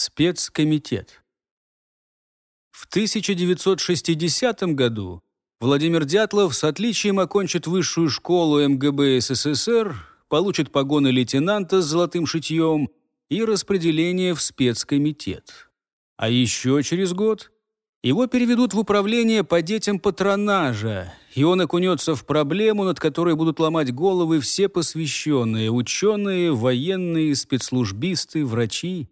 Спецкомитет. В 1960 году Владимир Дятлов с отличием окончит высшую школу МГБ СССР, получит погоны лейтенанта с золотым шитьем и распределение в спецкомитет. А еще через год его переведут в управление по детям патронажа, и он окунется в проблему, над которой будут ломать головы все посвященные – ученые, военные, спецслужбисты, врачи.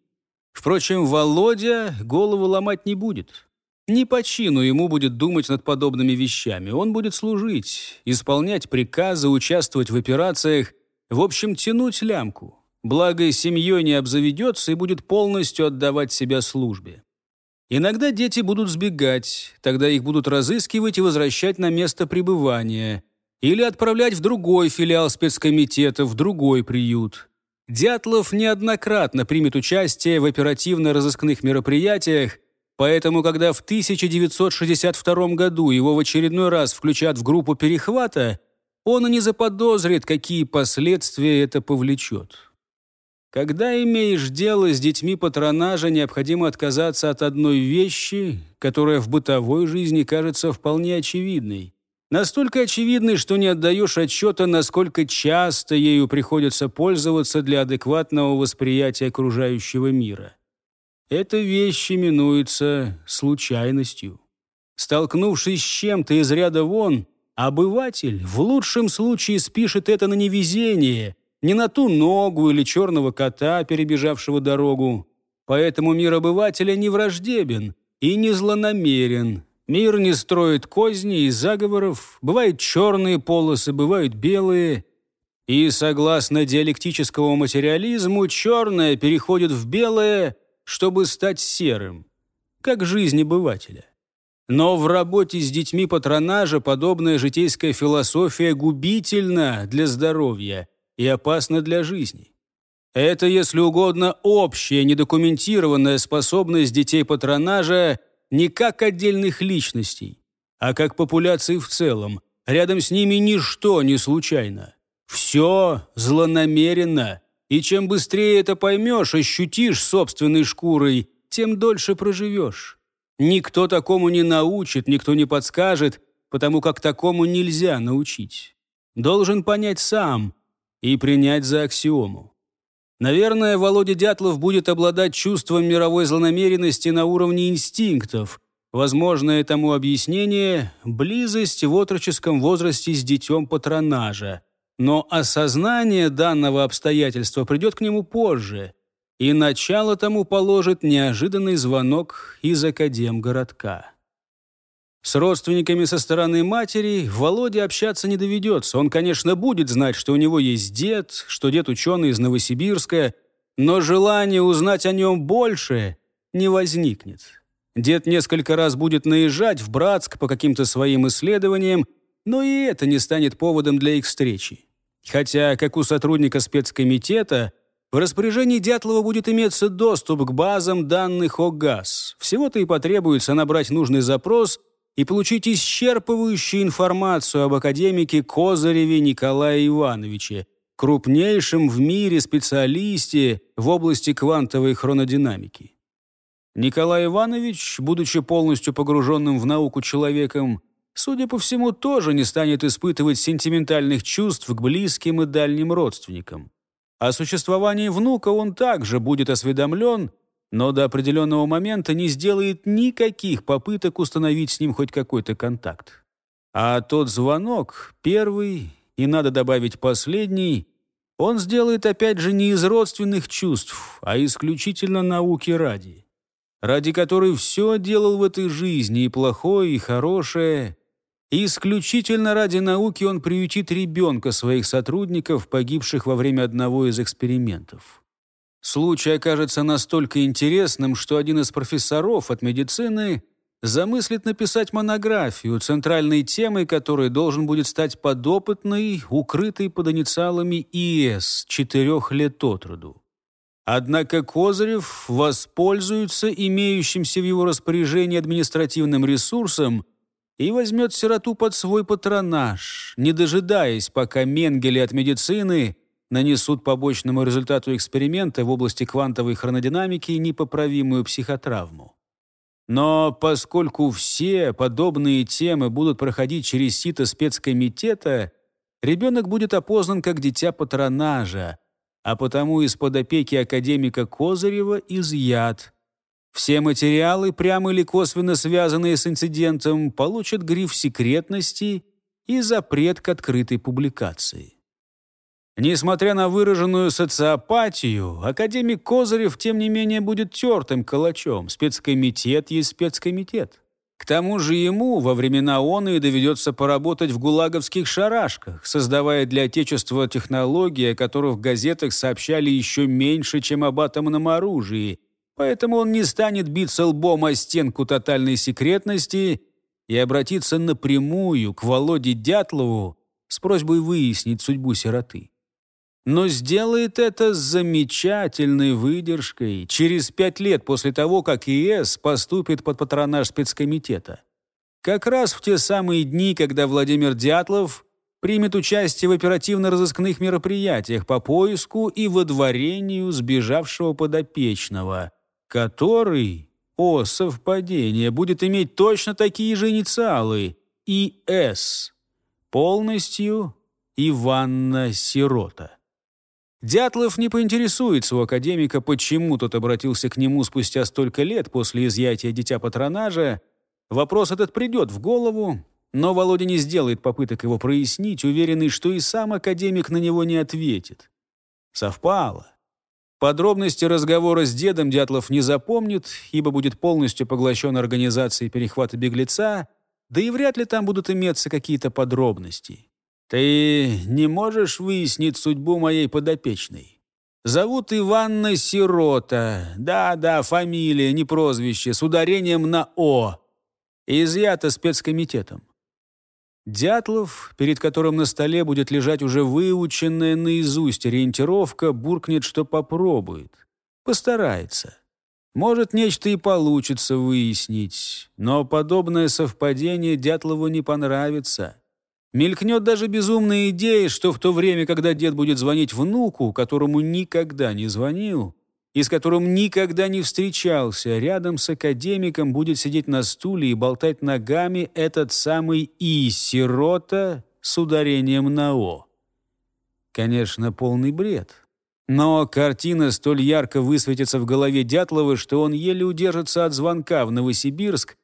Впрочем, Володя голову ломать не будет. Не по чину ему будет думать над подобными вещами. Он будет служить, исполнять приказы, участвовать в операциях, в общем, тянуть лямку. Благо, семьей не обзаведется и будет полностью отдавать себя службе. Иногда дети будут сбегать, тогда их будут разыскивать и возвращать на место пребывания или отправлять в другой филиал спецкомитета, в другой приют. Дятлов неоднократно примет участие в оперативно-розыскных мероприятиях, поэтому, когда в 1962 году его в очередной раз включат в группу перехвата, он и не заподозрит, какие последствия это повлечет. Когда имеешь дело с детьми патронажа, необходимо отказаться от одной вещи, которая в бытовой жизни кажется вполне очевидной. Настолько очевидной, что не отдаешь отчета, насколько часто ею приходится пользоваться для адекватного восприятия окружающего мира. Эта вещь именуется случайностью. Столкнувшись с чем-то из ряда вон, обыватель в лучшем случае спишет это на невезение, не на ту ногу или черного кота, перебежавшего дорогу. Поэтому мир обывателя не враждебен и не злонамерен, Мир не строит козни и заговоров, бывают черные полосы, бывают белые. И, согласно диалектическому материализму, черное переходит в белое, чтобы стать серым, как жизнь обывателя. Но в работе с детьми патронажа подобная житейская философия губительна для здоровья и опасна для жизни. Это, если угодно, общая недокументированная способность детей патронажа не как отдельных личностей, а как популяции в целом. Рядом с ними ничто не случайно. Все злонамеренно. И чем быстрее это поймешь, ощутишь собственной шкурой, тем дольше проживешь. Никто такому не научит, никто не подскажет, потому как такому нельзя научить. Должен понять сам и принять за аксиому. Наверное, Володя Дятлов будет обладать чувством мировой злонамеренности на уровне инстинктов. Возможное тому объяснение – близость в отроческом возрасте с детем патронажа. Но осознание данного обстоятельства придет к нему позже, и начало тому положит неожиданный звонок из Академгородка. С родственниками со стороны матери Володе общаться не доведется. Он, конечно, будет знать, что у него есть дед, что дед ученый из Новосибирска, но желание узнать о нем больше не возникнет. Дед несколько раз будет наезжать в Братск по каким-то своим исследованиям, но и это не станет поводом для их встречи. Хотя, как у сотрудника спецкомитета, в распоряжении Дятлова будет иметься доступ к базам данных о ГАЗ. Всего-то и потребуется набрать нужный запрос – и получить исчерпывающую информацию об академике Козыреве Николае Ивановиче, крупнейшем в мире специалисте в области квантовой хронодинамики. Николай Иванович, будучи полностью погруженным в науку человеком, судя по всему, тоже не станет испытывать сентиментальных чувств к близким и дальним родственникам. О существовании внука он также будет осведомлен – но до определенного момента не сделает никаких попыток установить с ним хоть какой-то контакт. А тот звонок, первый, и надо добавить последний, он сделает опять же не из родственных чувств, а исключительно науки ради, ради которой все делал в этой жизни, и плохое, и хорошее. И исключительно ради науки он приютит ребенка своих сотрудников, погибших во время одного из экспериментов. Случай окажется настолько интересным, что один из профессоров от медицины замыслит написать монографию, центральной темой которой должен будет стать подопытный, укрытый под инициалами ИС, четырех лет от роду. Однако Козырев воспользуется имеющимся в его распоряжении административным ресурсом и возьмет сироту под свой патронаж, не дожидаясь, пока Менгеле от медицины нанесут побочному результату эксперимента в области квантовой хронодинамики непоправимую психотравму. Но поскольку все подобные темы будут проходить через сито спецкомитета, ребенок будет опознан как дитя патронажа, а потому из-под опеки академика Козырева изъят. Все материалы, прямо или косвенно связанные с инцидентом, получат гриф секретности и запрет к открытой публикации. Несмотря на выраженную социопатию, академик Козырев, тем не менее, будет тертым калачом. Спецкомитет есть спецкомитет. К тому же ему во времена он и доведется поработать в гулаговских шарашках, создавая для Отечества технологии, о которых в газетах сообщали еще меньше, чем об атомном оружии. Поэтому он не станет биться лбом о стенку тотальной секретности и обратиться напрямую к Володе Дятлову с просьбой выяснить судьбу сироты но сделает это с замечательной выдержкой через пять лет после того, как ИС поступит под патронаж спецкомитета. Как раз в те самые дни, когда Владимир Дятлов примет участие в оперативно-розыскных мероприятиях по поиску и водворению сбежавшего подопечного, который, о совпадение, будет иметь точно такие же инициалы – ИС, полностью Иванна Сирота. Дятлов не поинтересуется у академика, почему тот обратился к нему спустя столько лет после изъятия дитя патронажа. Вопрос этот придет в голову, но Володя не сделает попыток его прояснить, уверенный, что и сам академик на него не ответит. Совпало. Подробности разговора с дедом Дятлов не запомнит, ибо будет полностью поглощен организацией перехвата беглеца, да и вряд ли там будут иметься какие-то подробности. «Ты не можешь выяснить судьбу моей подопечной? Зовут Иванна Сирота. Да-да, фамилия, не прозвище, с ударением на «О». Изъято спецкомитетом. Дятлов, перед которым на столе будет лежать уже выученная наизусть ориентировка, буркнет, что попробует. Постарается. Может, нечто и получится выяснить, но подобное совпадение Дятлову не понравится. Мелькнет даже безумная идея, что в то время, когда дед будет звонить внуку, которому никогда не звонил, и с которым никогда не встречался, рядом с академиком будет сидеть на стуле и болтать ногами этот самый И-сирота с ударением на О. Конечно, полный бред. Но картина столь ярко высветится в голове Дятлова, что он еле удержится от звонка в Новосибирск,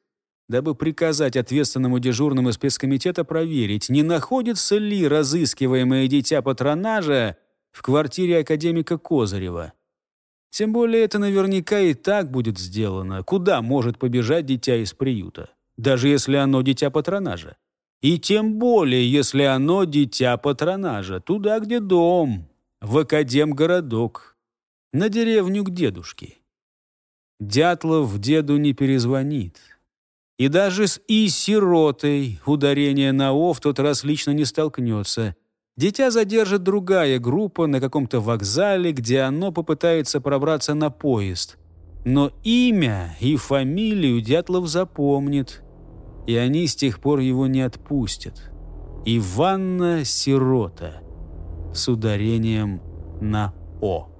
дабы приказать ответственному дежурному спецкомитета проверить, не находится ли разыскиваемое дитя патронажа в квартире академика Козырева. Тем более это наверняка и так будет сделано. Куда может побежать дитя из приюта? Даже если оно дитя патронажа. И тем более, если оно дитя патронажа. Туда, где дом. В академгородок. На деревню к дедушке. Дятлов деду не перезвонит. И даже с «и-сиротой» ударение на «о» в тот раз лично не столкнется. Дитя задержит другая группа на каком-то вокзале, где оно попытается пробраться на поезд. Но имя и фамилию Дятлов запомнит, и они с тех пор его не отпустят. Иванна Сирота с ударением на «о».